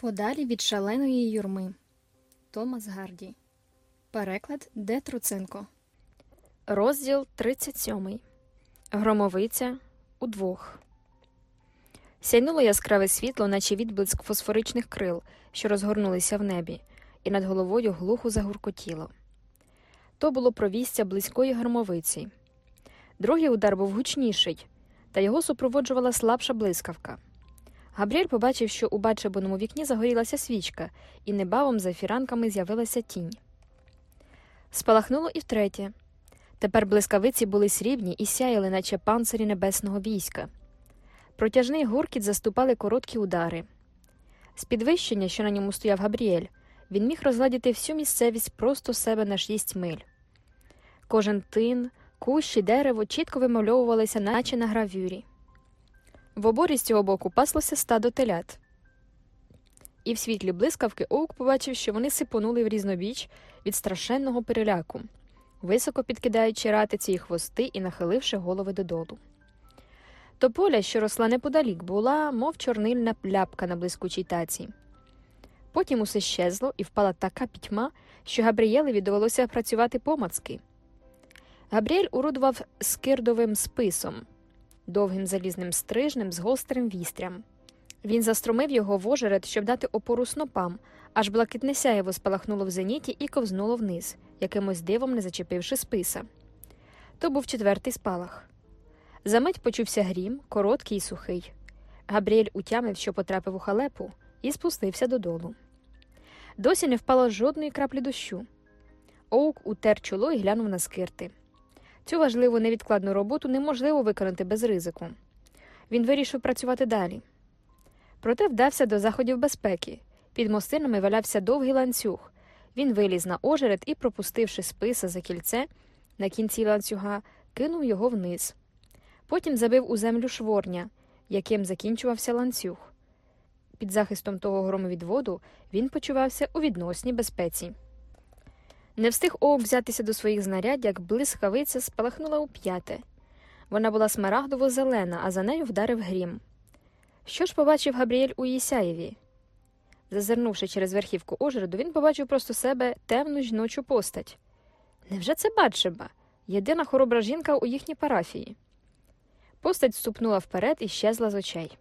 Подалі від шаленої юрми. Томас Гарді. Переклад Де Труценко. Розділ 37. Громовиця удвох. Сяйнуло яскраве світло, наче відблиск фосфоричних крил, що розгорнулися в небі, і над головою глухо загуркотіло. То було провістя близької громовиці. Другий удар був гучніший, та його супроводжувала слабша блискавка. Габріель побачив, що у бачебаному вікні загорілася свічка, і небавом за фіранками з'явилася тінь. Спалахнуло і втретє. Тепер блискавиці були срібні і сяяли, наче панцирі небесного війська. Протяжний гуркіт заступали короткі удари. З підвищення, що на ньому стояв Габріель, він міг розгладіти всю місцевість просто себе на шість миль. Кожен тин, кущ і дерево чітко вимальовувалися, наче на гравюрі. В оборі з цього боку паслося стадо телят. І в світлі блискавки Оук побачив, що вони сипонули в різнобіч від страшенного переляку, високо підкидаючи ратиці й хвости і нахиливши голови додолу. Тополя, що росла неподалік, була, мов чорнильна пляпка на блискучій таці. Потім усе щезло і впала така пітьма, що Габрієлеві довелося працювати помацки. Габріель урудував скирдовим списом, довгим залізним стрижнем з гострим вістрям. Він застромив його в ожеред, щоб дати опору снопам, аж блакитне сяєво спалахнуло в зеніті і ковзнуло вниз, якимось дивом не зачепивши списа. То був четвертий спалах. Замить почувся грім, короткий і сухий. Габріель утямив, що потрапив у халепу, і спустився додолу. Досі не впало жодної краплі дощу. Оук утер чоло і глянув на скирти. Цю важливу невідкладну роботу неможливо виконати без ризику. Він вирішив працювати далі. Проте вдався до заходів безпеки. Під мостинами валявся довгий ланцюг. Він виліз на ожеред і, пропустивши списа за кільце на кінці ланцюга, кинув його вниз. Потім забив у землю шворня, яким закінчувався ланцюг. Під захистом того громовідводу він почувався у відносній безпеці. Не встиг Оук взятися до своїх знарядь, як блискавиця спалахнула у п'яте. Вона була смарагдово зелена, а за нею вдарив грім. Що ж побачив Габріель у Єсяєві? Зазирнувши через верхівку ожереду, він побачив просто себе темну жіночу постать. Невже це Батшеба, єдина хоробра жінка у їхній парафії? Постать ступнула вперед і щезла з очей.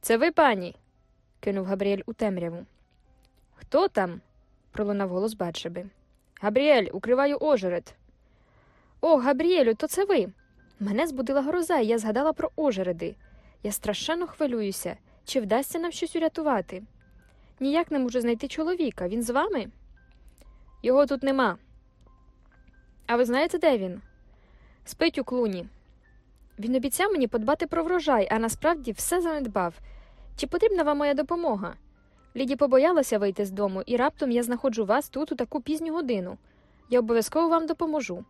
Це ви, пані? кинув Габріель у темряву. Хто там? пролунав голос Батшеби. Габріель, укриваю ожеред. О, Габріелю, то це ви. Мене збудила гроза, і я згадала про ожереди. Я страшенно хвилююся, чи вдасться нам щось урятувати. Ніяк не можу знайти чоловіка. Він з вами? Його тут нема. А ви знаєте, де він? Спить у клуні. Він обіцяв мені подбати про врожай, а насправді все занедбав. Чи потрібна вам моя допомога? Ліді побоялася вийти з дому, і раптом я знаходжу вас тут у таку пізню годину. Я обов'язково вам допоможу.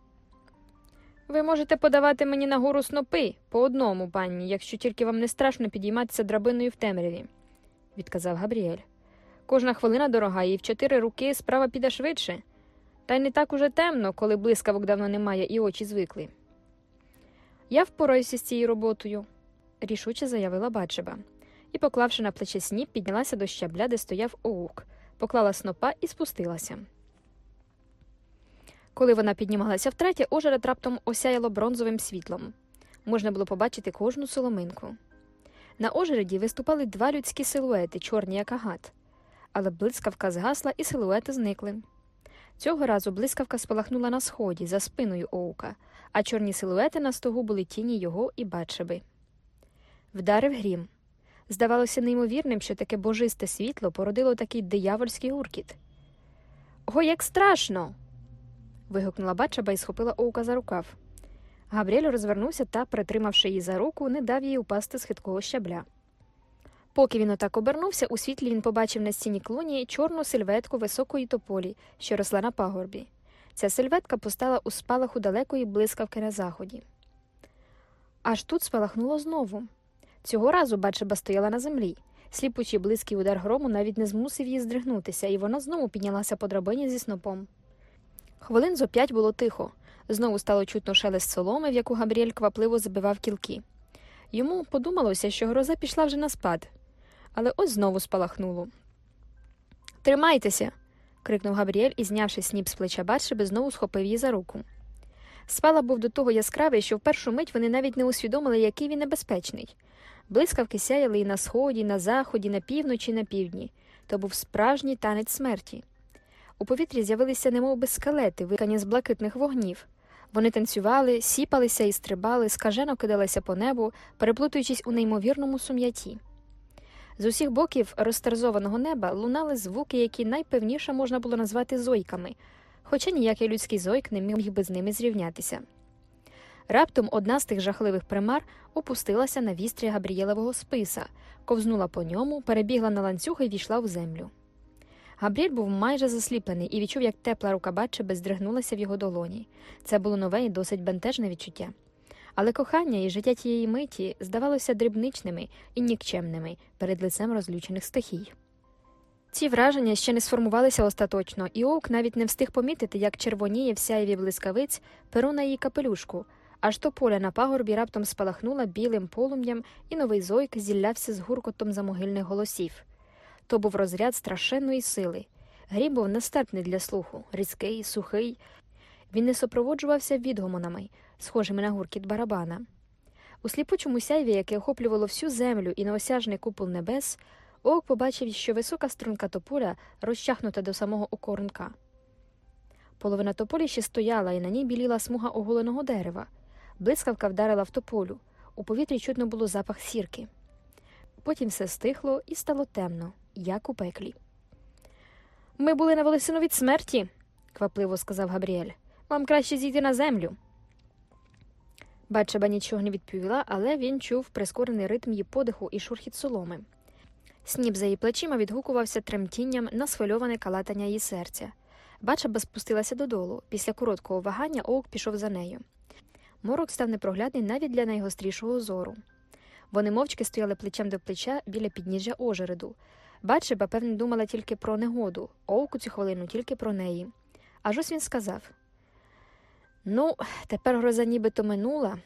Ви можете подавати мені на гору снопи по одному, пані, якщо тільки вам не страшно підійматися драбиною в темряві, відказав Габріель. Кожна хвилина дорога, і в чотири руки справа піде швидше. Та й не так уже темно, коли блискавок давно немає і очі звикли. Я впораюся з цією роботою, рішуче заявила Бачеба, і, поклавши на плече сніп, піднялася до щабля, де стояв оук, поклала снопа і спустилася. Коли вона піднімалася втретє, ожеред раптом осяяло бронзовим світлом. Можна було побачити кожну соломинку. На ожереді виступали два людські силуети, чорні як агат. Але блискавка згасла і силуети зникли. Цього разу блискавка спалахнула на сході, за спиною оука, а чорні силуети на стогу були тіні його і бачеби. Вдарив грім. Здавалося неймовірним, що таке божисте світло породило такий диявольський гуркіт. О, як страшно! вигукнула бачаба і схопила Оука за рукав. Габріель розвернувся та, притримавши її за руку, не дав їй упасти з хиткого щабля. Поки він отак обернувся, у світлі він побачив на стіні клуні чорну сильветку високої тополі, що росла на пагорбі. Ця сильветка постала у спалаху далекої блискавки на заході. Аж тут спалахнуло знову. Цього разу бачаба стояла на землі. Сліпучий близький удар грому навіть не змусив її здригнутися, і вона знову піднялася по драбині зі снопом. Хвилин зо п'ять було тихо. Знову стало чутно шелест соломи, в яку Габріель квапливо забивав кілки. Йому подумалося, що гроза пішла вже на спад. але ось знову спалахнуло. Тримайтеся. крикнув Габріель і, знявши сніп з плеча Батшеби, знову схопив її за руку. Спала був до того яскравий, що в першу мить вони навіть не усвідомили, який він небезпечний. Блискавки сяяли і на сході, і на заході, на півночі, і на півдні. То був справжній танець смерті. У повітрі з'явилися немов би скелети, викані з блакитних вогнів. Вони танцювали, сіпалися і стрибали, скажено кидалися по небу, переплутуючись у неймовірному сум'яті. З усіх боків розтерзованого неба лунали звуки, які найпевніше можна було назвати зойками, хоча ніякий людський зойк не міг би з ними зрівнятися. Раптом одна з тих жахливих примар опустилася на вістря Габрієлевого списа, ковзнула по ньому, перебігла на ланцюг і війшла в землю. Габріель був майже засліплений і відчув, як тепла рука Батчеби здригнулася в його долоні. Це було нове і досить бентежне відчуття. Але кохання і життя тієї миті здавалося дрібничними і нікчемними перед лицем розлючених стихій. Ці враження ще не сформувалися остаточно, і Оук навіть не встиг помітити, як червоніє в сяєві блискавиць перу на її капелюшку, аж то поля на пагорбі раптом спалахнула білим полум'ям, і новий зойк зіллявся з гуркотом замогильних голосів. То був розряд страшенної сили. Грім був нестерпний для слуху, різкий, сухий. Він не супроводжувався відгомонами, схожими на гуркіт барабана. У сліпучому сяйві, яке охоплювало всю землю і неосяжний купол небес, Оук побачив, що висока струнка тополя розчахнута до самого окорунка. Половина тополі ще стояла, і на ній біліла смуга оголеного дерева. Блискавка вдарила в тополю. У повітрі чутно було запах сірки. Потім все стихло і стало темно, як у пеклі. Ми були на волосину від смерті, квапливо сказав Габріель. Вам краще зійти на землю. Бачаба нічого не відповіла, але він чув прискорений ритм її подиху і шурхіт соломи. Сніп за її плечима відгукувався тремтінням на схвильоване калатання її серця. Бачаба спустилася додолу. Після короткого вагання Оук пішов за нею. Морок став непроглядний навіть для найгострішого зору. Вони мовчки стояли плечем до плеча біля підніжжя ожереду. Бачиба, певне, думала тільки про негоду, Оук у цю хвилину тільки про неї. Аж ось він сказав Ну, тепер гроза нібито минула.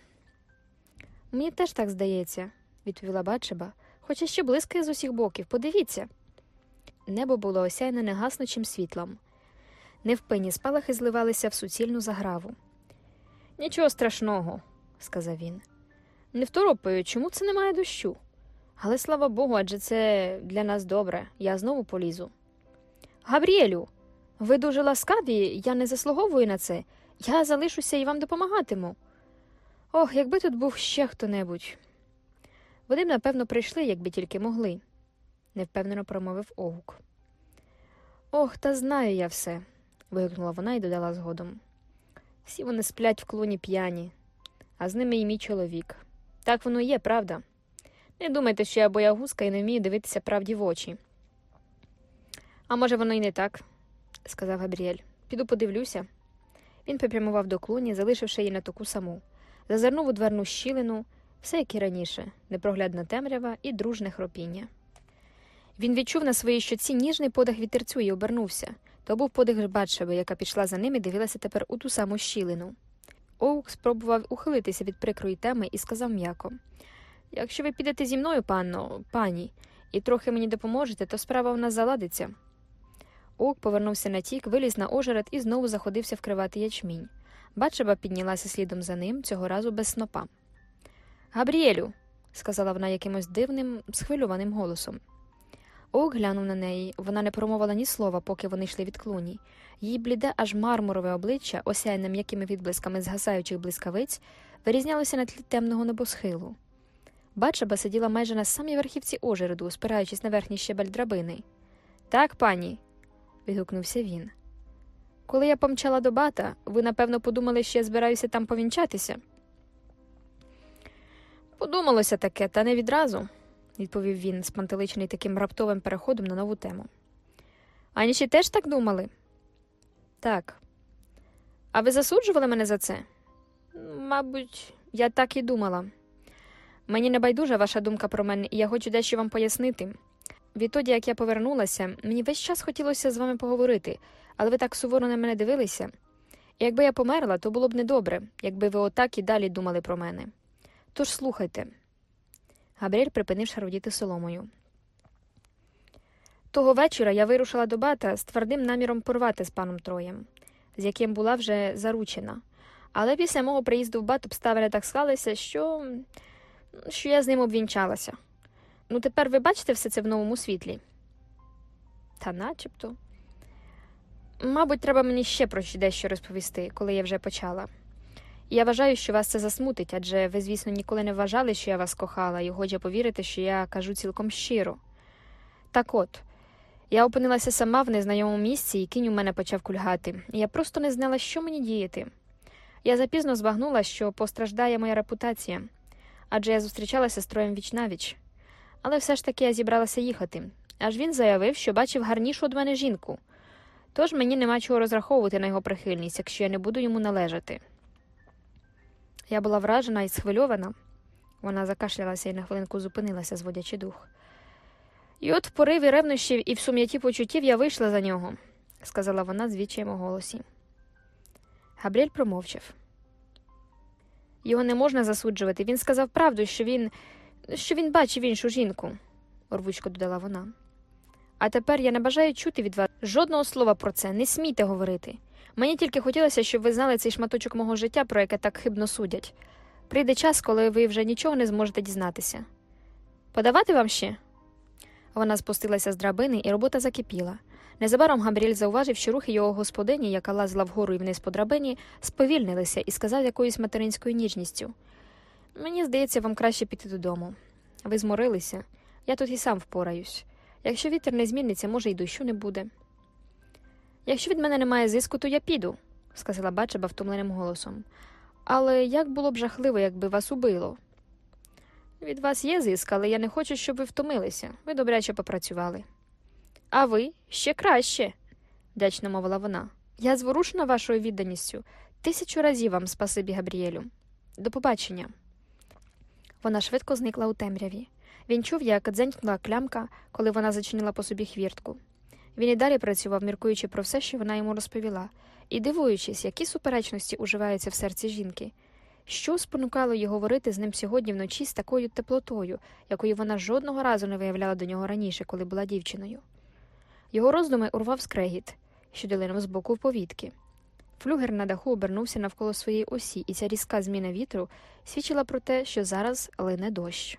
Мені теж так здається, відповіла Бачеба, хоча ще блискає з усіх боків. Подивіться. Небо було осяяне негаснучим світлом. Невпинні спалахи зливалися в суцільну заграву. Нічого страшного, сказав він. Не второпаю, чому це немає дощу? Але слава Богу, адже це для нас добре, я знову полізу. Габріелю, ви дуже ласкаві, я не заслуговую на це. Я залишуся і вам допомагатиму. Ох, якби тут був ще хто небудь. Вони б, напевно, прийшли, якби тільки могли, невпевнено промовив Огук. Ох, та знаю я все, вигукнула вона і додала згодом. Всі вони сплять в клуні п'яні, а з ними і мій чоловік. Так воно є, правда. Не думайте, що я боягузка і не вмію дивитися правді в очі. А може, воно й не так, сказав Габріель. Піду подивлюся. Він попрямував до клуні, залишивши її на таку саму. Зазирнув у дверну щілину, все як і раніше, непроглядна темрява і дружне хропіння. Він відчув на своїй щоці ніжний подих вітерцю і обернувся. То був подих Батшеви, яка пішла за ним і дивилася тепер у ту саму щілину. Оук спробував ухилитися від прикрої теми і сказав м'яко Якщо ви підете зі мною, панно, пані, і трохи мені допоможете, то справа у нас заладиться. Оук повернувся на тік, виліз на ожеред і знову заходився вкривати ячмінь. Бачеба піднялася слідом за ним, цього разу без снопа. Габріелю, сказала вона якимось дивним, схвильованим голосом. Оук глянув на неї, вона не промовила ні слова, поки вони йшли від клуні. Її бліде, аж мармурове обличчя, осяяне м'якими відблисками згасаючих блискавиць, вирізнялося на тлі темного небосхилу. Бачаба сиділа майже на самій верхівці ожереду, спираючись на верхній щебель драбини. Так, пані, відгукнувся він. Коли я помчала до бата, ви, напевно, подумали, що я збираюся там повінчатися. Подумалося таке, та не відразу, відповів він, спантеличений таким раптовим переходом на нову тему. Аніші теж так думали? Так. А ви засуджували мене за це? Мабуть, я так і думала. Мені не байдужа ваша думка про мене, і я хочу дещо вам пояснити. Відтоді, як я повернулася, мені весь час хотілося з вами поговорити, але ви так суворо на мене дивилися. І якби я померла, то було б недобре, якби ви отак і далі думали про мене. Тож слухайте. Габріель припинив шародіти соломою. Того вечора я вирушила до бата з твердим наміром порвати з паном Троєм, з яким була вже заручена. Але після мого приїзду в бат обставини так склалися, що, що я з ним обвінчалася. Ну, тепер ви бачите все це в новому світлі? Та начебто. Мабуть, треба мені ще про дещо розповісти, коли я вже почала. Я вважаю, що вас це засмутить, адже ви, звісно, ніколи не вважали, що я вас кохала, і годі повірити, що я кажу цілком щиро. Так от, я опинилася сама в незнайомому місці, і кінь у мене почав кульгати, і я просто не знала, що мені діяти. Я запізно збагнула, що постраждає моя репутація, адже я зустрічалася з троєм вічнавіч. Але все ж таки я зібралася їхати, аж він заявив, що бачив гарнішу від мене жінку. Тож мені нема чого розраховувати на його прихильність, якщо я не буду йому належати. Я була вражена і схвильована. Вона закашлялася і на хвилинку зупинилася, зводячи дух. І от в пориві ревнощів і в сум'яті почуттів я вийшла за нього, сказала вона з відчаєм у голосі. Габріель промовчав. Його не можна засуджувати. Він сказав правду, що він що він бачив іншу жінку, рвучко додала вона. А тепер я не бажаю чути від вас жодного слова про це, не смійте говорити. Мені тільки хотілося, щоб ви знали цей шматочок мого життя, про яке так хибно судять. Прийде час, коли ви вже нічого не зможете дізнатися. Подавати вам ще? Вона спустилася з драбини, і робота закипіла. Незабаром Габріель зауважив, що рухи його господині, яка лазила вгору і вниз по драбині, сповільнилися і сказав якоюсь материнською ніжністю. Мені здається, вам краще піти додому. Ви зморилися, я тут і сам впораюсь. Якщо вітер не зміниться, може, й дощу не буде. Якщо від мене немає зиску, то я піду, сказала бачаба втомленим голосом. Але як було б жахливо, якби вас убило? Від вас є зиск, але я не хочу, щоб ви втомилися. Ви добряче попрацювали. А ви ще краще, вдячно мовила вона. Я зворушена вашою відданістю. Тисячу разів вам спасибі, Габріелю. До побачення. Вона швидко зникла у темряві. Він чув, як дзенькнула клямка, коли вона зачинила по собі хвіртку. Він і далі працював, міркуючи про все, що вона йому розповіла, і дивуючись, які суперечності уживаються в серці жінки. Що спонукало її говорити з ним сьогодні вночі з такою теплотою, якої вона жодного разу не виявляла до нього раніше, коли була дівчиною. Його роздуми урвав скрегіт, що долинув з боку повітки. Флюгер на даху обернувся навколо своєї осі, і ця різка зміна вітру свідчила про те, що зараз лине дощ.